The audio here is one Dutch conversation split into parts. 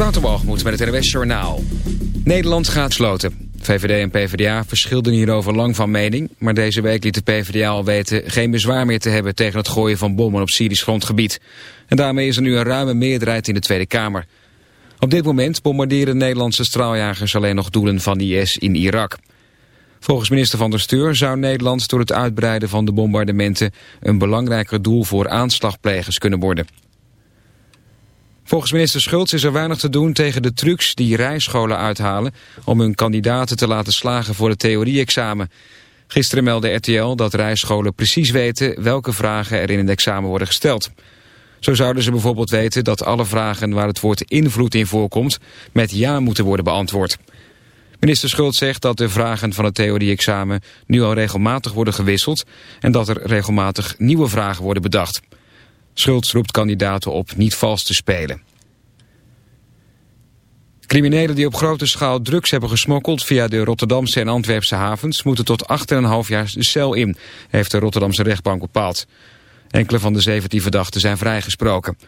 Waterbalgemoed met het RWS Journaal. Nederland gaat sloten. VVD en PvdA verschilden hierover lang van mening... maar deze week liet de PvdA al weten geen bezwaar meer te hebben... tegen het gooien van bommen op Syrisch grondgebied. En daarmee is er nu een ruime meerderheid in de Tweede Kamer. Op dit moment bombarderen Nederlandse straaljagers alleen nog doelen van IS in Irak. Volgens minister Van der Steur zou Nederland door het uitbreiden van de bombardementen... een belangrijker doel voor aanslagplegers kunnen worden. Volgens minister Schultz is er weinig te doen tegen de trucs die rijscholen uithalen... om hun kandidaten te laten slagen voor het theorie-examen. Gisteren meldde RTL dat rijscholen precies weten welke vragen er in het examen worden gesteld. Zo zouden ze bijvoorbeeld weten dat alle vragen waar het woord invloed in voorkomt... met ja moeten worden beantwoord. Minister Schultz zegt dat de vragen van het theorie-examen nu al regelmatig worden gewisseld... en dat er regelmatig nieuwe vragen worden bedacht... Schultz roept kandidaten op niet vals te spelen. Criminelen die op grote schaal drugs hebben gesmokkeld via de Rotterdamse en Antwerpse havens moeten tot 8,5 jaar de cel in, heeft de Rotterdamse rechtbank bepaald. Enkele van de 17 verdachten zijn vrijgesproken.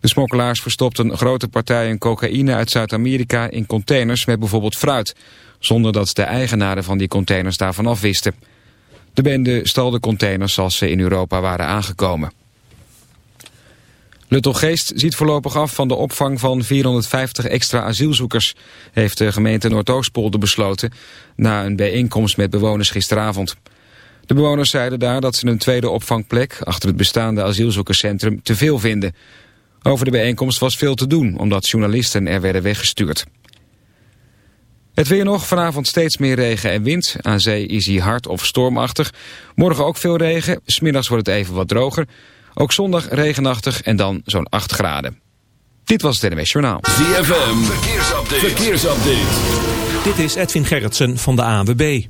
De smokkelaars verstopten grote partijen cocaïne uit Zuid-Amerika in containers met bijvoorbeeld fruit, zonder dat de eigenaren van die containers daarvan afwisten. De bende stal de containers als ze in Europa waren aangekomen. Luttelgeest ziet voorlopig af van de opvang van 450 extra asielzoekers, heeft de gemeente Noordoostpolder besloten na een bijeenkomst met bewoners gisteravond. De bewoners zeiden daar dat ze een tweede opvangplek achter het bestaande asielzoekerscentrum te veel vinden. Over de bijeenkomst was veel te doen, omdat journalisten er werden weggestuurd. Het weer nog, vanavond steeds meer regen en wind. Aan zee is hij hard of stormachtig. Morgen ook veel regen, smiddags wordt het even wat droger. Ook zondag regenachtig en dan zo'n 8 graden. Dit was het NWS Journaal. ZFM, verkeersupdate. verkeersupdate. Dit is Edwin Gerritsen van de ANWB.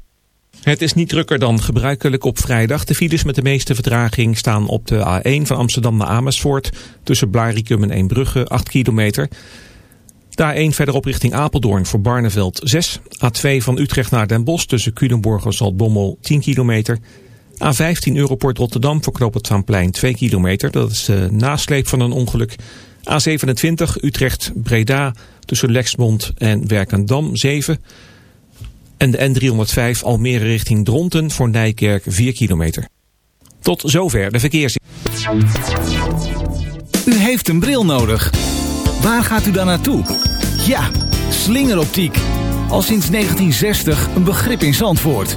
Het is niet drukker dan gebruikelijk op vrijdag. De files met de meeste vertraging staan op de A1 van Amsterdam naar Amersfoort... tussen Blarikum en Eembrugge, 8 kilometer... De A1 verderop richting Apeldoorn voor Barneveld 6. A2 van Utrecht naar Den Bosch tussen Culemborg en Zaltbommel 10 kilometer. A15 Europort Rotterdam voor Knoop het 2 kilometer. Dat is de nasleep van een ongeluk. A27 Utrecht Breda tussen Lexmond en Werkendam 7. En de N305 Almere richting Dronten voor Nijkerk 4 kilometer. Tot zover de verkeers. U heeft een bril nodig. Waar gaat u dan naartoe? Ja, slingeroptiek. Al sinds 1960 een begrip in Zandvoort.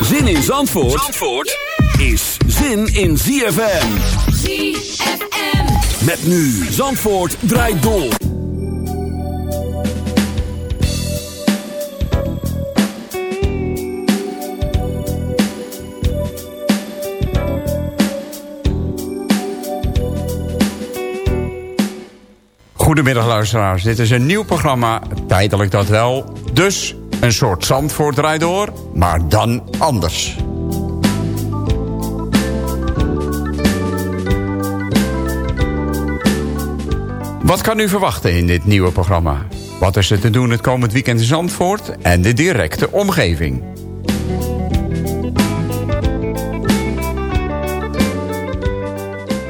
Zin in Zandvoort, Zandvoort is zin in ZFM. ZFM. Met nu Zandvoort draait door. Goedemiddag luisteraars, dit is een nieuw programma, tijdelijk dat wel. Dus een soort Zandvoort draait door, maar dan anders. Wat kan u verwachten in dit nieuwe programma? Wat is er te doen het komend weekend in Zandvoort en de directe omgeving?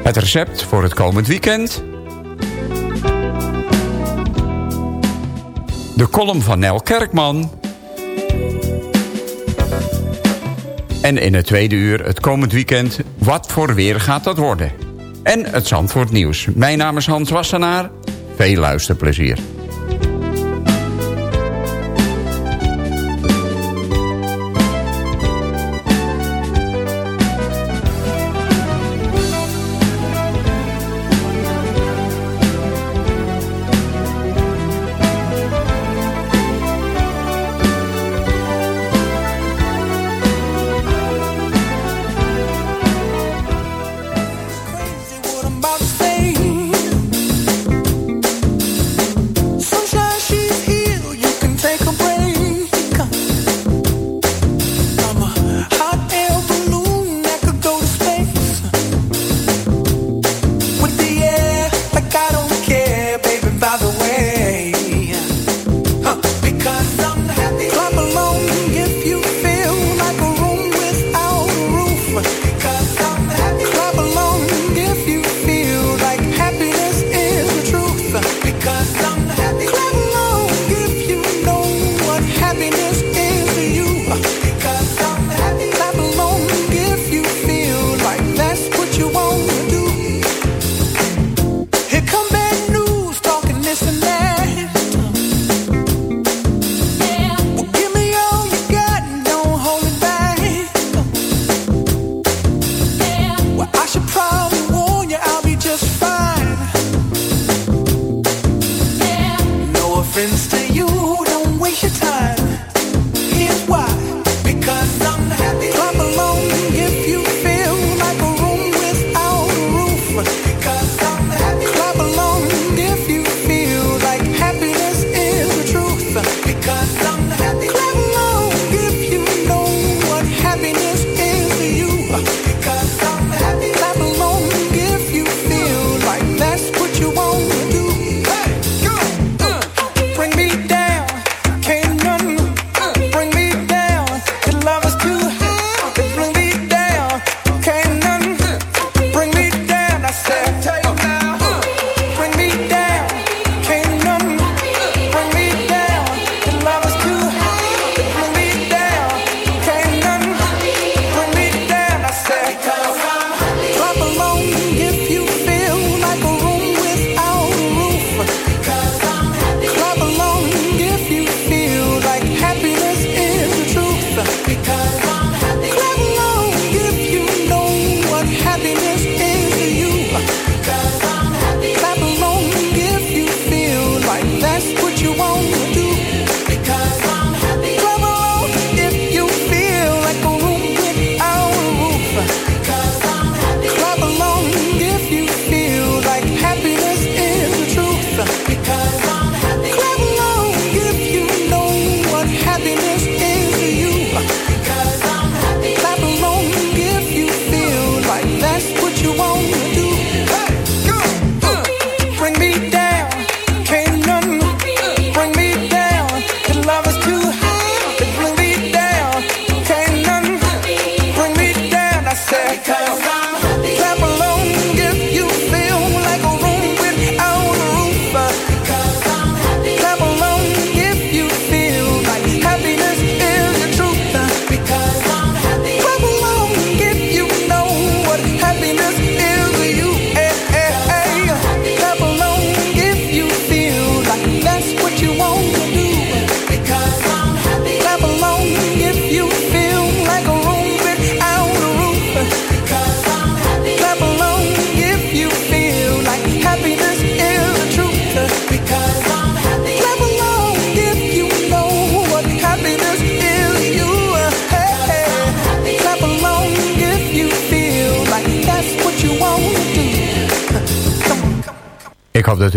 Het recept voor het komend weekend... De column van Nel Kerkman... En in het tweede uur het komend weekend... Wat voor weer gaat dat worden? En het Zandvoort nieuws. Mijn naam is Hans Wassenaar. Veel luisterplezier.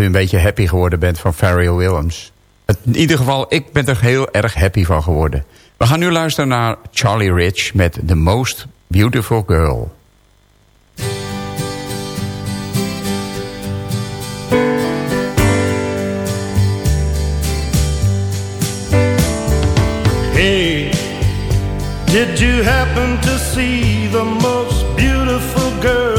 Een beetje happy geworden bent van Pharrell Williams. In ieder geval, ik ben er heel erg happy van geworden. We gaan nu luisteren naar Charlie Rich met The Most Beautiful Girl. Hey, did you happen to see the most beautiful girl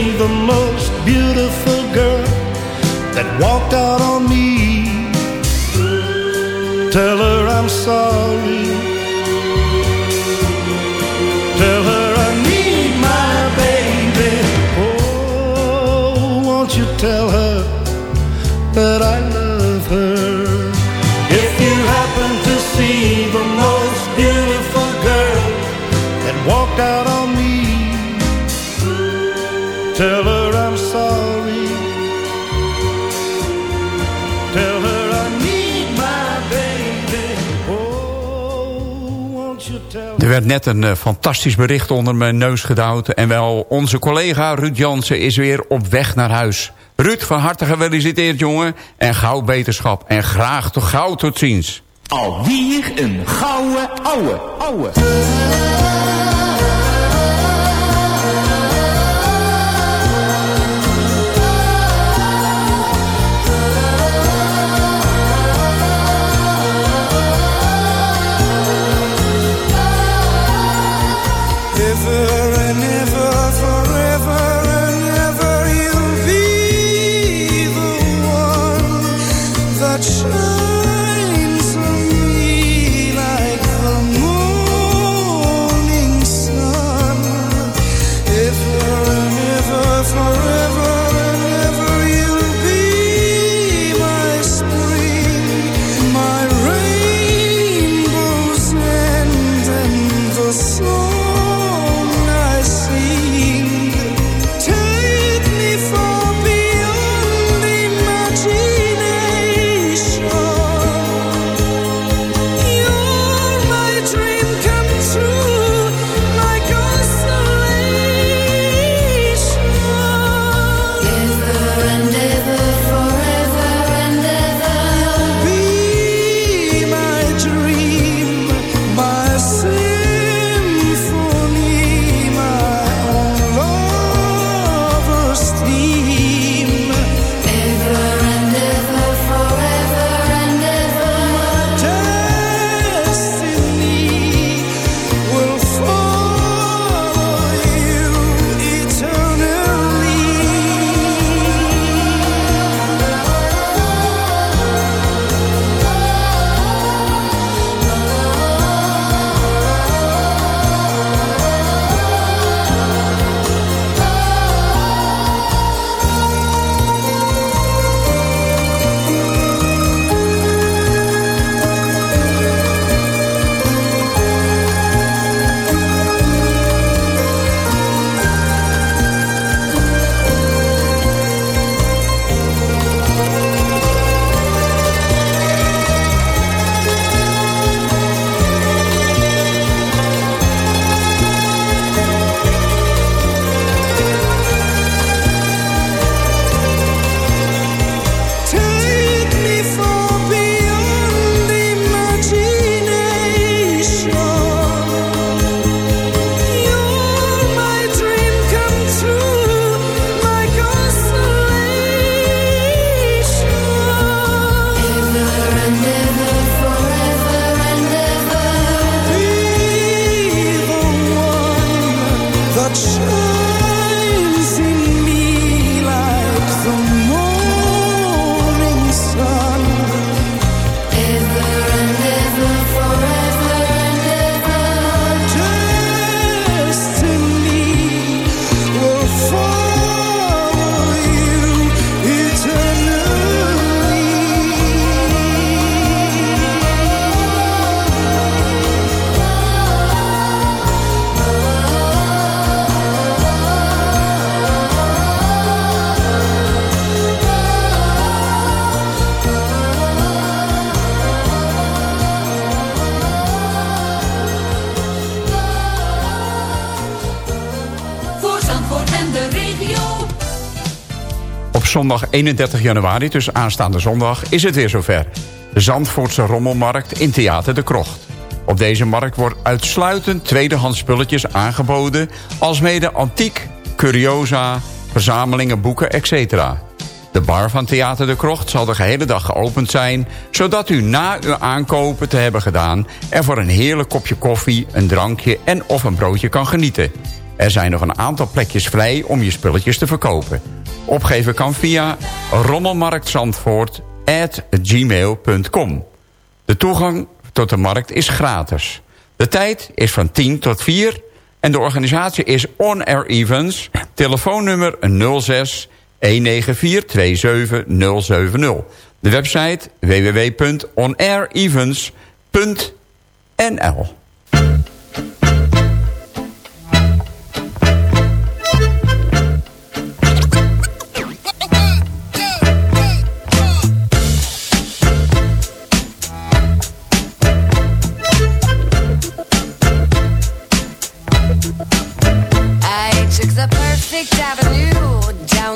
walked up werd net een uh, fantastisch bericht onder mijn neus gedouwd. En wel, onze collega Ruud Jansen is weer op weg naar huis. Ruud, van harte gefeliciteerd, jongen. En gauw beterschap. En graag toch gauw tot ziens. Alweer een gouden ouwe, ouwe. Zondag 31 januari, dus aanstaande zondag, is het weer zover. De Zandvoortse Rommelmarkt in Theater de Krocht. Op deze markt wordt uitsluitend tweedehands spulletjes aangeboden... alsmede antiek, curiosa, verzamelingen, boeken, etc. De bar van Theater de Krocht zal de gehele dag geopend zijn... zodat u na uw aankopen te hebben gedaan... er voor een heerlijk kopje koffie, een drankje en of een broodje kan genieten. Er zijn nog een aantal plekjes vrij om je spulletjes te verkopen. Opgeven kan via rommelmarktzandvoort.gmail.com. De toegang tot de markt is gratis. De tijd is van 10 tot 4 en de organisatie is On Air Events. Telefoonnummer 06 194 070. De website www.onairevents.nl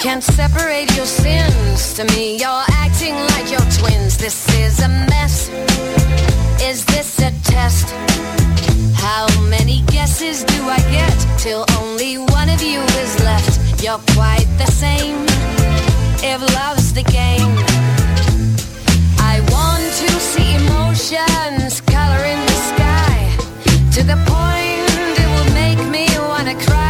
can't separate your sins. To me, you're acting like your twins. This is a mess. Is this a test? How many guesses do I get till only one of you is left? You're quite the same. If love's the game, I want to see emotions coloring the sky to the point it will make me wanna cry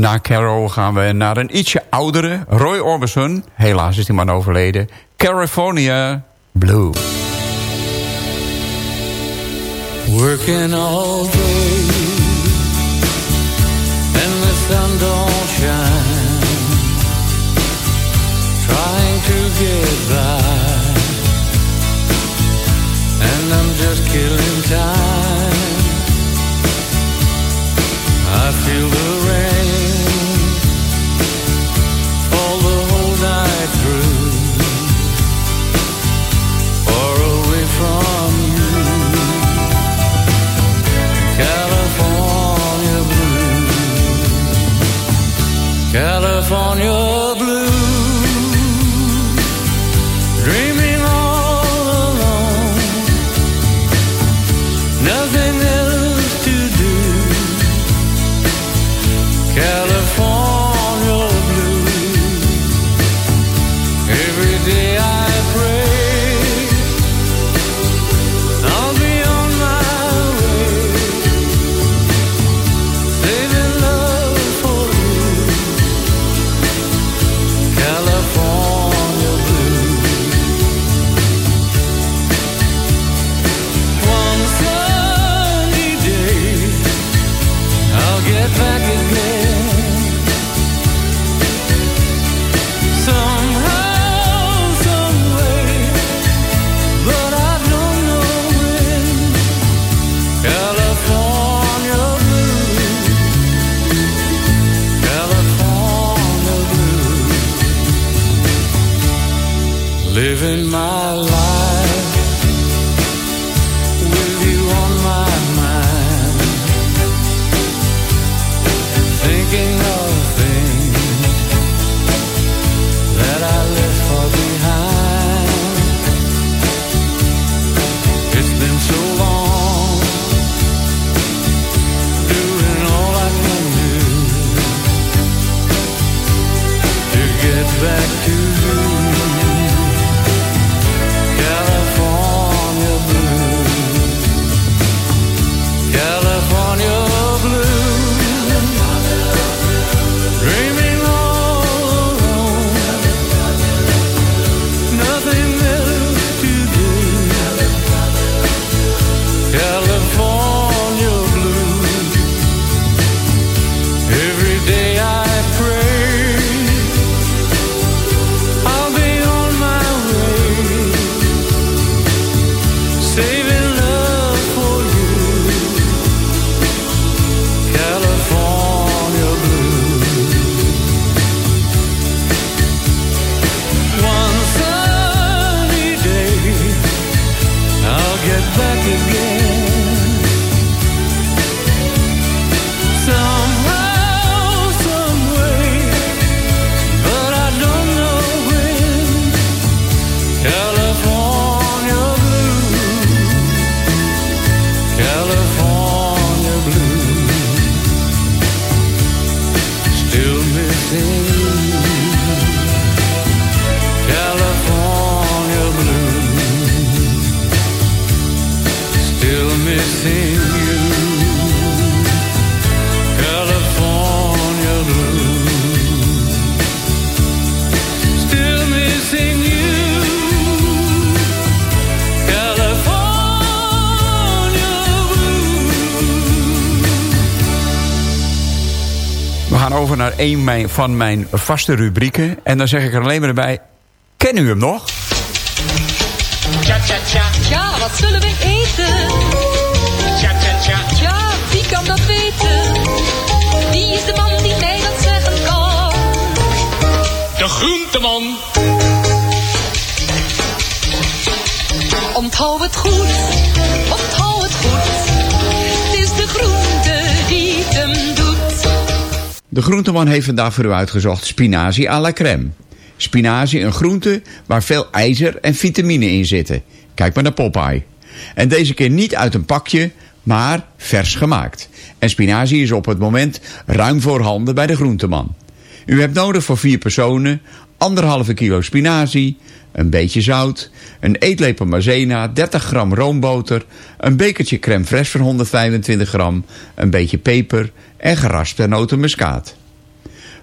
Na Carol gaan we naar een ietsje oudere Roy Orbison. Helaas is die man overleden. California Blue. Working all day And the sun don't shine Trying to get by And I'm just killing time I feel the California blue living my life missing you. California blue, still missing you. We gaan over naar een van mijn vaste rubrieken. En dan zeg ik er alleen maar bij... Ken u hem nog? Tja, tja, tja. Ja, wat zullen we eten? Tja, tja, tja. Ja, wie kan dat weten? Wie is de man die mij dat zeggen kan? De groenteman. Onthoud het goed, onthoud het goed. Het is de groente die het hem doet. De groenteman heeft vandaag voor u uitgezocht spinazie à la crème. Spinazie, een groente waar veel ijzer en vitamine in zitten. Kijk maar naar Popeye. En deze keer niet uit een pakje, maar vers gemaakt. En spinazie is op het moment ruim voorhanden bij de groenteman. U hebt nodig voor vier personen anderhalve kilo spinazie, een beetje zout, een eetlepel maizena, 30 gram roomboter, een bekertje crème fraîche van 125 gram, een beetje peper en geraspte notenmuskaat.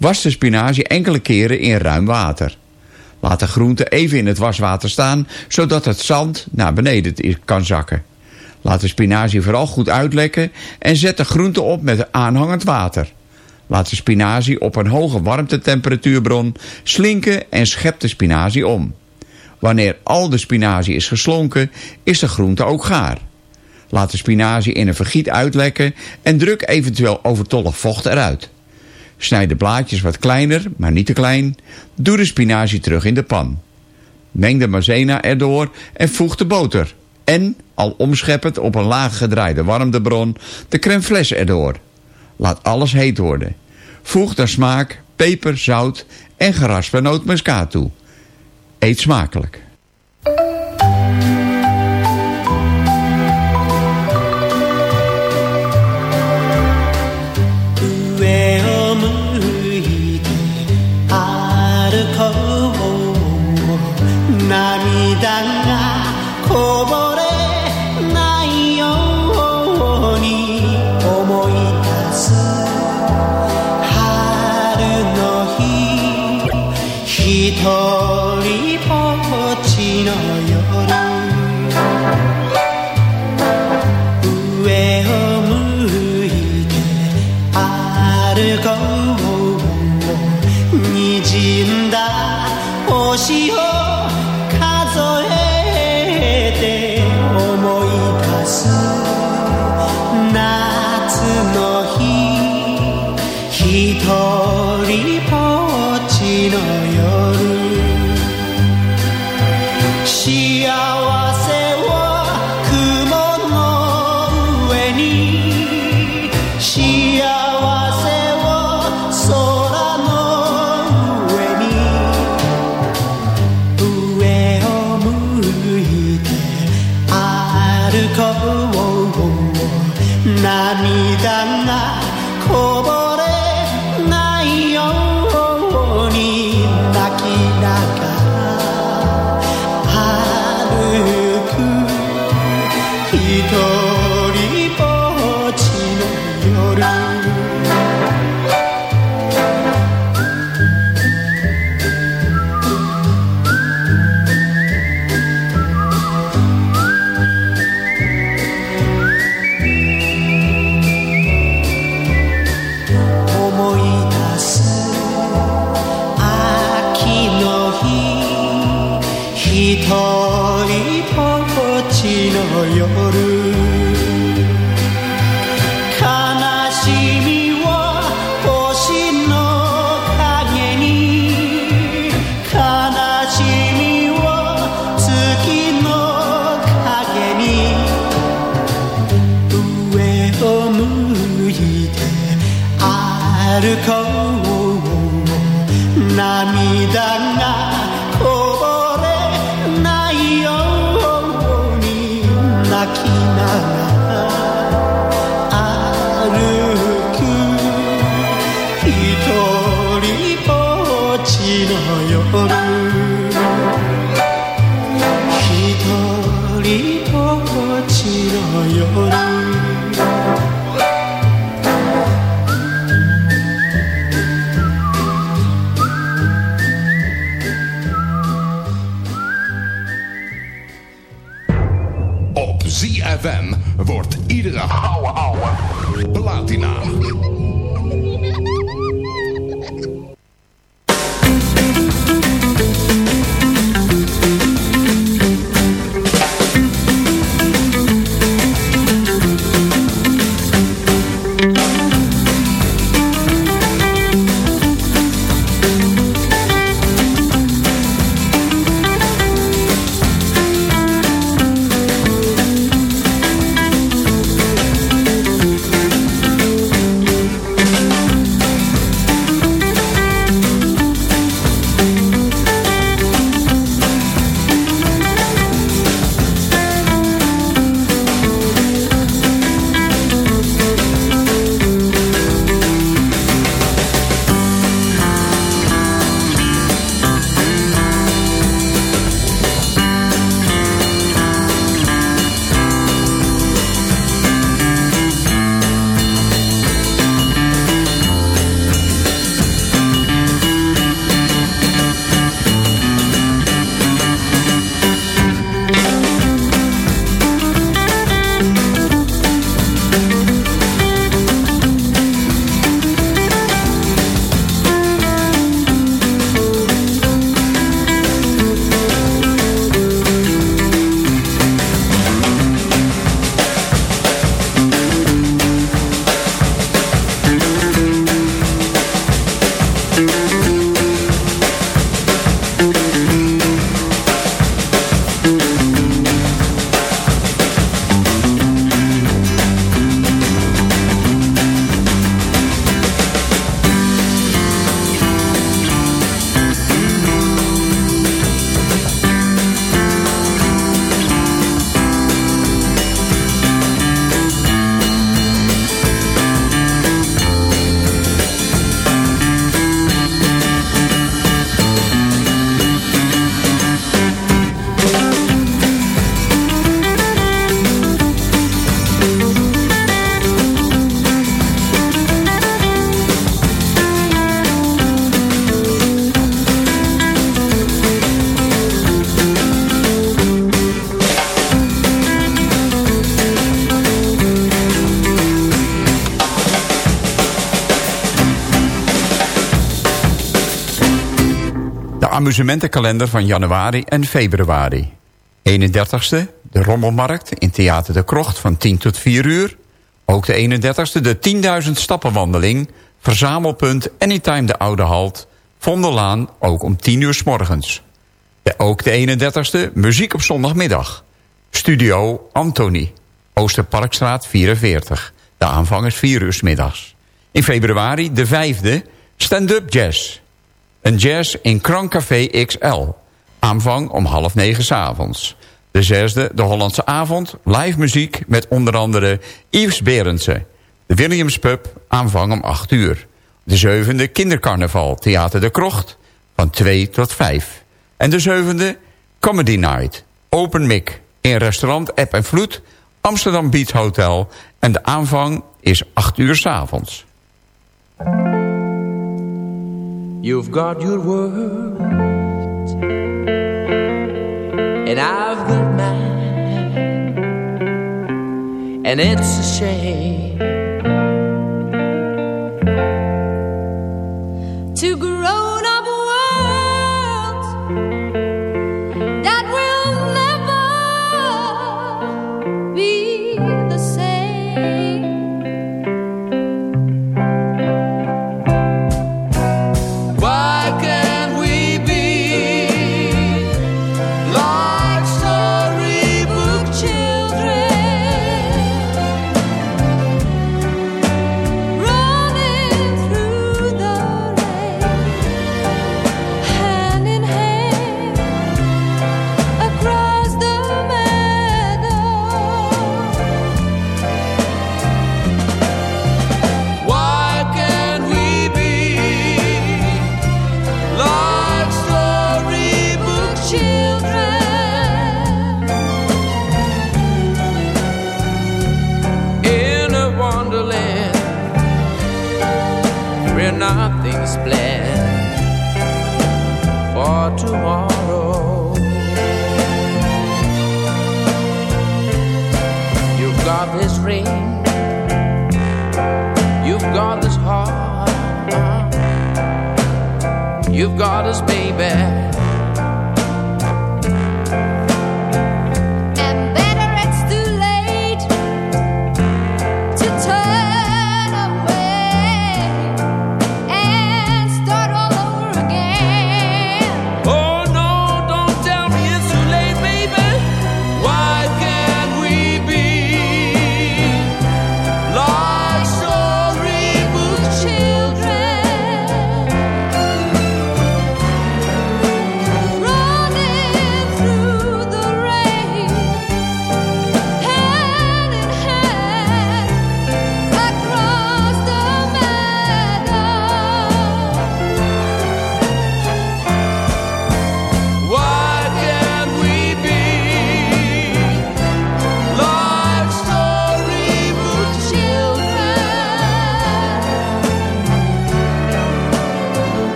Was de spinazie enkele keren in ruim water. Laat de groente even in het waswater staan, zodat het zand naar beneden kan zakken. Laat de spinazie vooral goed uitlekken en zet de groente op met aanhangend water. Laat de spinazie op een hoge warmtetemperatuurbron slinken en schep de spinazie om. Wanneer al de spinazie is geslonken, is de groente ook gaar. Laat de spinazie in een vergiet uitlekken en druk eventueel overtollig vocht eruit. Snijd de blaadjes wat kleiner, maar niet te klein. Doe de spinazie terug in de pan. Meng de maizena erdoor en voeg de boter. En, al omscheppend op een laag gedraaide warmtebron, de crème fraîche erdoor. Laat alles heet worden. Voeg naar smaak peper, zout en geraspte nootmuskaat toe. Eet smakelijk. Amusementenkalender van januari en februari. 31ste, de Rommelmarkt in Theater de Krocht van 10 tot 4 uur. Ook de 31ste, de 10.000 stappenwandeling. Verzamelpunt Anytime de Oude Halt. Vondellaan, ook om 10 uur s morgens. Ook de 31ste, muziek op zondagmiddag. Studio Anthony, Oosterparkstraat 44. De aanvang is 4 uur s middags. In februari, de 5e, stand-up jazz. Een jazz in Krancafé XL. Aanvang om half negen s avonds. De zesde, de Hollandse avond, live muziek met onder andere Yves Berendsen. De Williams Pub, aanvang om 8 uur. De zevende, kindercarnaval, Theater de Krocht, van 2 tot 5. En de zevende, Comedy Night, Open Mic, in restaurant App en Vloed, Amsterdam Beach Hotel. En de aanvang is 8 uur s avonds. You've got your word, and I've got mine, and it's a shame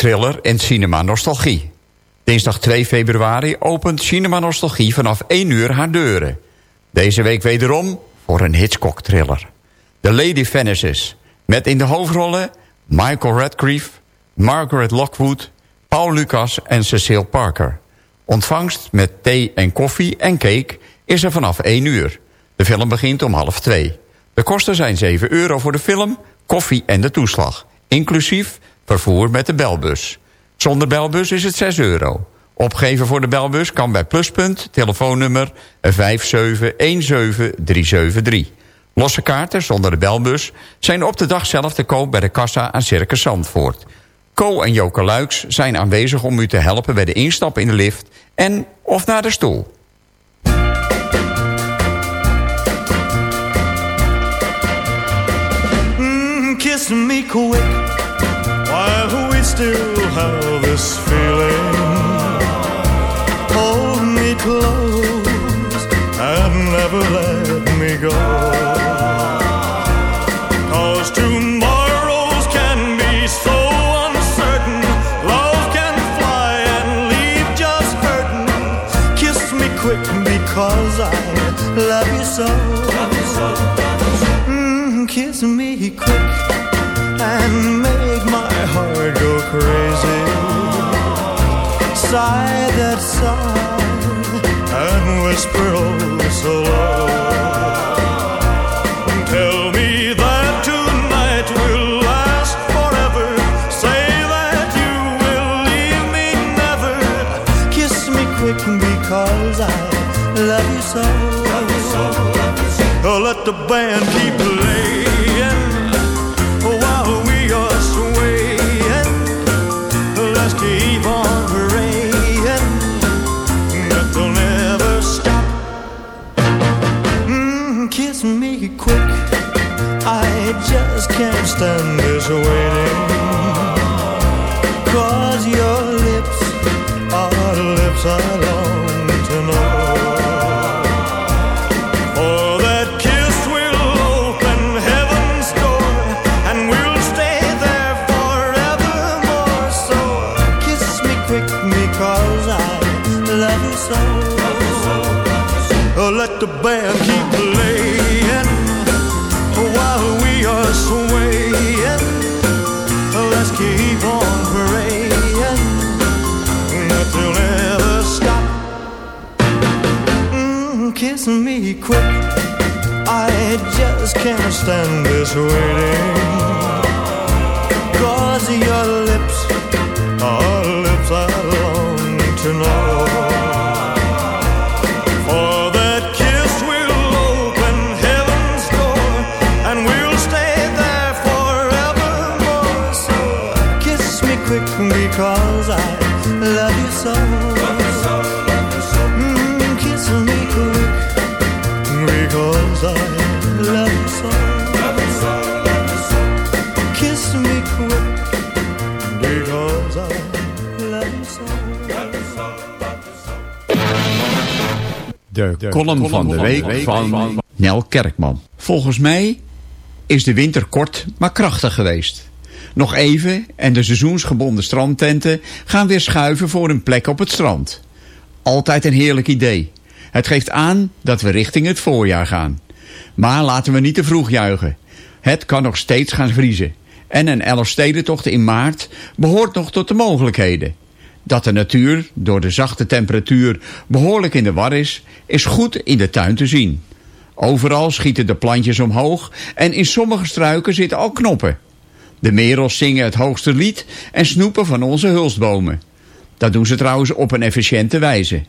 thriller in cinema nostalgie. Dinsdag 2 februari opent Cinema Nostalgie vanaf 1 uur haar deuren. Deze week wederom voor een Hitchcock-thriller. The Lady Vanishes, met in de hoofdrollen Michael Radcliffe, Margaret Lockwood, Paul Lucas en Cecile Parker. Ontvangst met thee en koffie en cake is er vanaf 1 uur. De film begint om half 2. De kosten zijn 7 euro voor de film, koffie en de toeslag. Inclusief vervoer met de belbus. Zonder belbus is het 6 euro. Opgeven voor de belbus kan bij Pluspunt, telefoonnummer 5717373. Losse kaarten zonder de belbus zijn op de dag zelf te koop bij de kassa aan Circus Zandvoort. Co en Joke Luiks zijn aanwezig om u te helpen bij de instap in de lift en of naar de stoel. Mm, kiss me quick. We still have this feeling. Hold me close and never let me go. Cause tomorrows can be so uncertain. Love can fly and leave just hurting. Kiss me quick because I love you so. Mm, kiss me quick and crazy. Sigh that sigh and whisper oh so low. Tell me that tonight will last forever. Say that you will leave me never. Kiss me quick because I love you so. Oh, let the band keep playing Let's keep on praying that they'll never stop. Mm, kiss me quick. I just can't stand this waiting. Stand this waiting. Column van de week van Nel Kerkman. Volgens mij is de winter kort, maar krachtig geweest. Nog even en de seizoensgebonden strandtenten gaan weer schuiven voor een plek op het strand. Altijd een heerlijk idee. Het geeft aan dat we richting het voorjaar gaan. Maar laten we niet te vroeg juichen. Het kan nog steeds gaan vriezen. En een Elfstedentocht in maart behoort nog tot de mogelijkheden. Dat de natuur door de zachte temperatuur behoorlijk in de war is, is goed in de tuin te zien. Overal schieten de plantjes omhoog en in sommige struiken zitten al knoppen. De merels zingen het hoogste lied en snoepen van onze hulstbomen. Dat doen ze trouwens op een efficiënte wijze.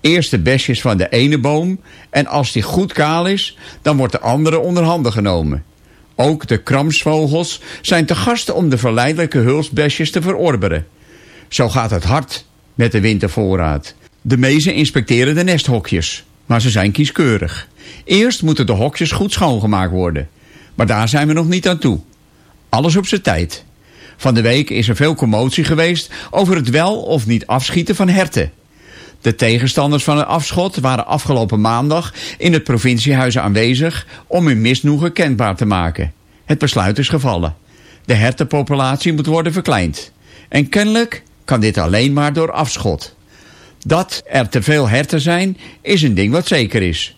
Eerst de besjes van de ene boom en als die goed kaal is, dan wordt de andere onder handen genomen. Ook de kramsvogels zijn te gast om de verleidelijke hulstbesjes te verorberen. Zo gaat het hard met de wintervoorraad. De mezen inspecteren de nesthokjes, maar ze zijn kieskeurig. Eerst moeten de hokjes goed schoongemaakt worden. Maar daar zijn we nog niet aan toe. Alles op zijn tijd. Van de week is er veel commotie geweest over het wel of niet afschieten van herten. De tegenstanders van het afschot waren afgelopen maandag in het provinciehuis aanwezig om hun misnoegen kenbaar te maken. Het besluit is gevallen. De hertenpopulatie moet worden verkleind. En kennelijk kan dit alleen maar door afschot. Dat er te veel herten zijn, is een ding wat zeker is.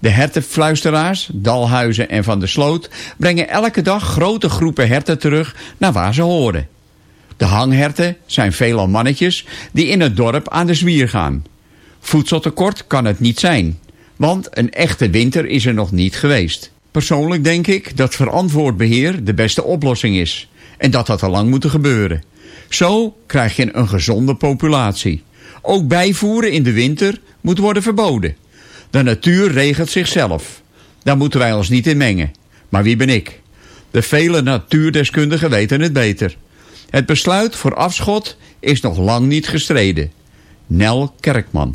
De hertenfluisteraars, Dalhuizen en Van der Sloot... brengen elke dag grote groepen herten terug naar waar ze horen. De hangherten zijn veelal mannetjes die in het dorp aan de zwier gaan. Voedseltekort kan het niet zijn, want een echte winter is er nog niet geweest. Persoonlijk denk ik dat verantwoord beheer de beste oplossing is. En dat dat al lang moet gebeuren. Zo krijg je een gezonde populatie. Ook bijvoeren in de winter moet worden verboden. De natuur regelt zichzelf. Daar moeten wij ons niet in mengen. Maar wie ben ik? De vele natuurdeskundigen weten het beter. Het besluit voor afschot is nog lang niet gestreden. Nel Kerkman.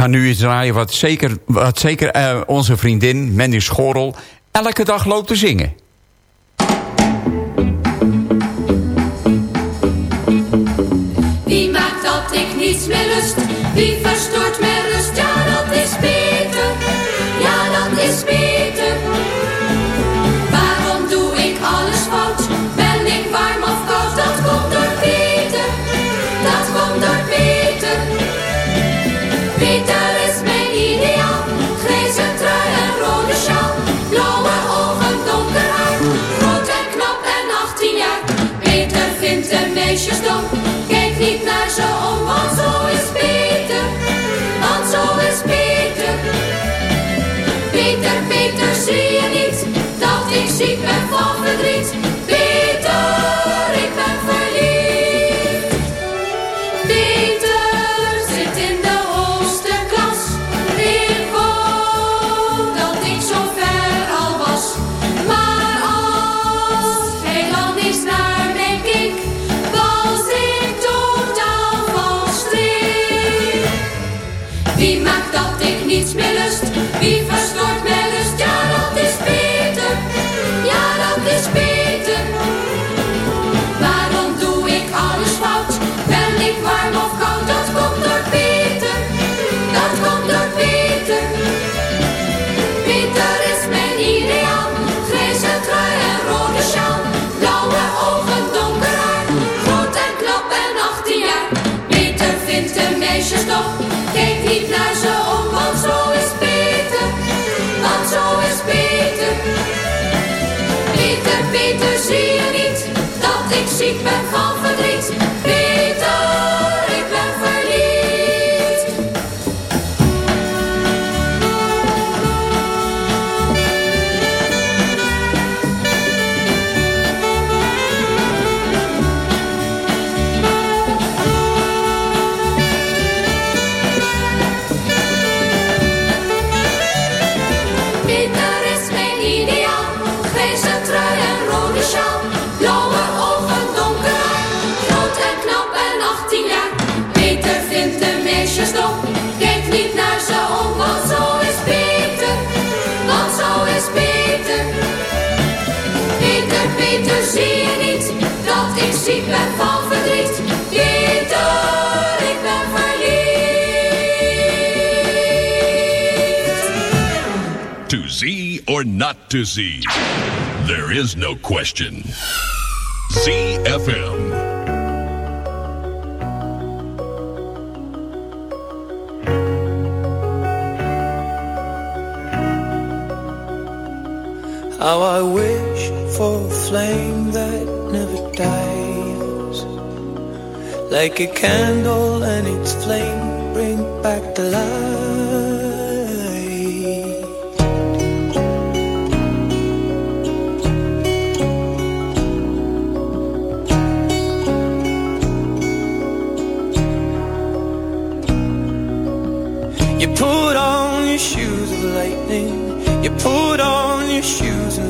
Ga nu eens draaien wat zeker, wat zeker uh, onze vriendin Mandy Schorrel elke dag loopt te zingen. Wie maakt dat ik niets meer lust? Wie verstoort mijn rust? Ja, dat is Peter. Ja, dat is Peter. Dom. Kijk niet naar ze want zo is Peter. Want zo is Peter. Peter, Peter, zie je niet dat ik ziek ben van verdriet? Peter, zie je niet dat ik ziek ben van verdriet. Pieter, ik ben verliefd. To see or not to see, there is no question. ZFM. How I wish for a flame that never dies. Like a candle and its flame bring back the light. You put on your shoes of lightning. You put on your shoes.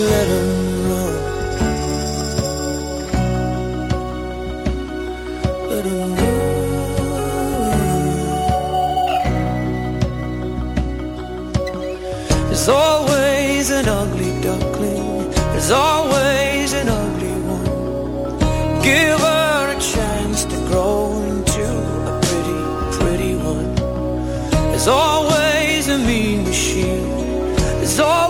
Let 'em run. Let. There's always an ugly duckling. There's always an ugly one. Give her a chance to grow into a pretty, pretty one. There's always a mean machine. There's always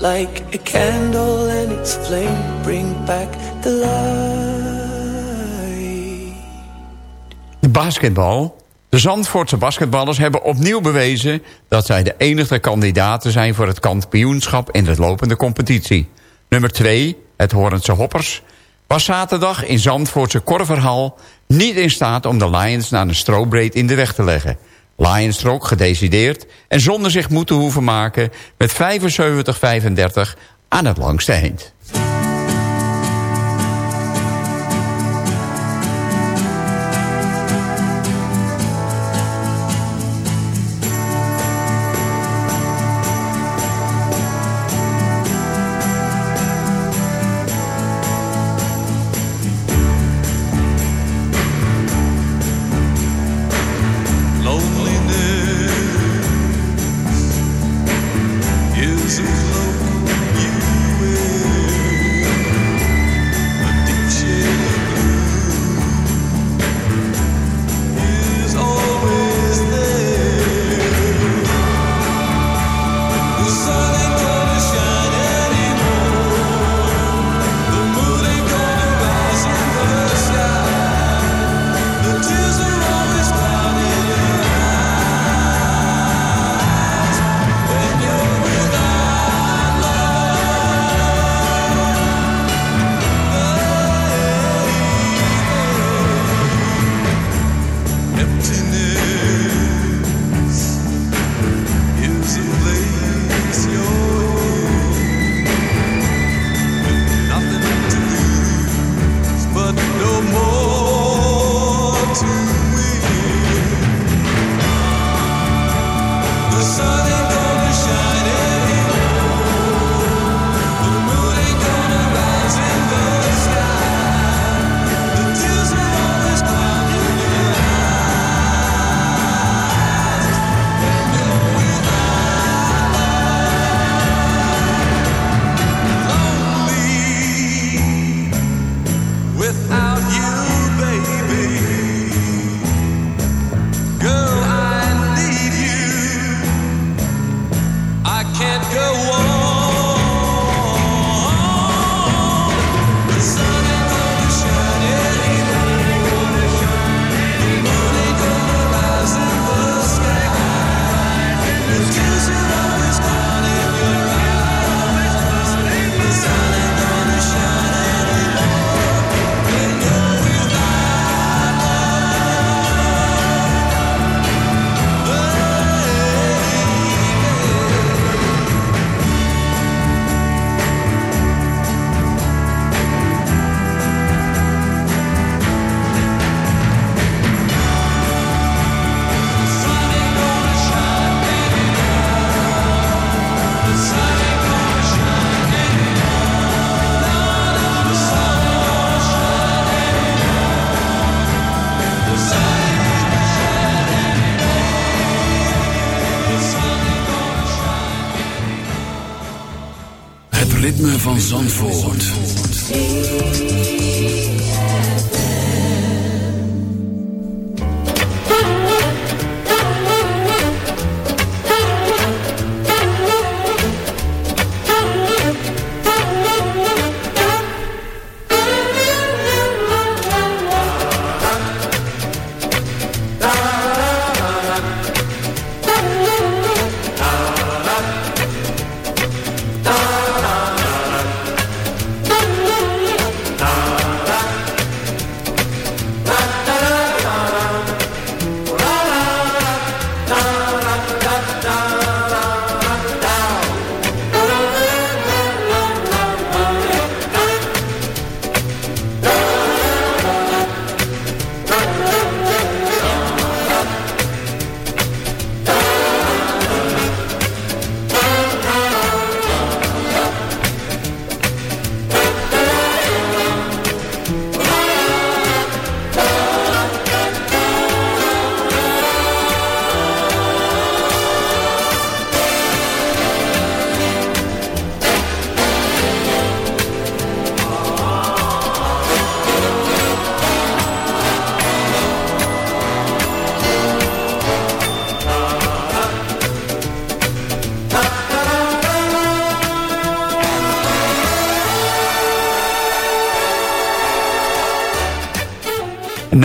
Like a candle and its flame bring back the light. De basketbal. De Zandvoortse basketballers hebben opnieuw bewezen... dat zij de enige kandidaten zijn voor het kampioenschap in de lopende competitie. Nummer 2, het Horentse Hoppers... was zaterdag in Zandvoortse Korverhal niet in staat om de Lions naar een strobreed in de weg te leggen. Lions trok gedecideerd en zonder zich moeten hoeven maken... met 75-35 aan het langste eind.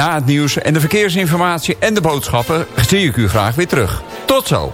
Na het nieuws en de verkeersinformatie en de boodschappen... zie ik u graag weer terug. Tot zo.